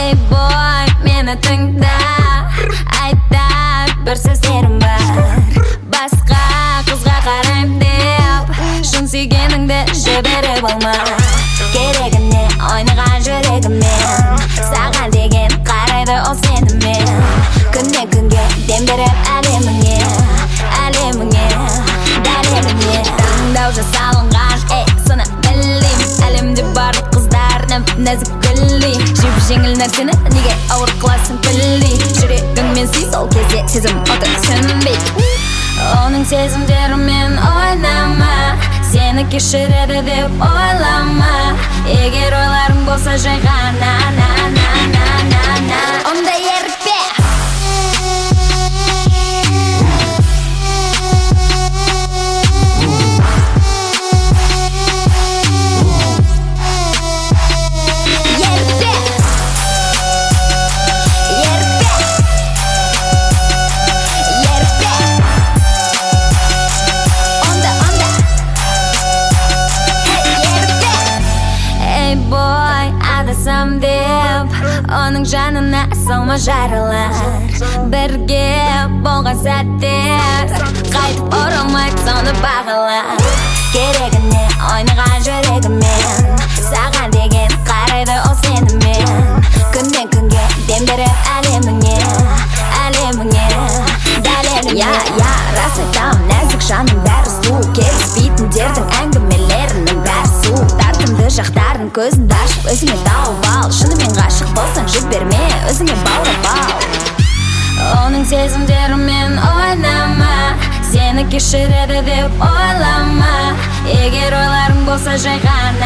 ей бой мені тыңда айта бір сөздерім бар басқа қызға қараймын деп шын сүйгеніңді жіберіп алма керегіне ойнаған жүрегіммен саған деген қарайды ол сенімен, күннен күнге дем беріп әлеміңе әлеміңе дәлеліңе таңдау жасалынған қыласың білдей жүрегіңмен сүй сол кезде сезім оты сөнбей оның сезімдерімен ойнама сені кешіреді деп ойлама егер ойларың болса жай ғана жанына салма жаралар бірге болған сәттер қайтып оралмайды соны бағала керегіне ойнаған көзіңді ашып өзіңе тауып ал шынымен ғашық болсаң жіберме өзіңе баурап ал оның сезімдерімен ойнама сені кешіреді деп ойлама. Егер ойларың болса жай ғана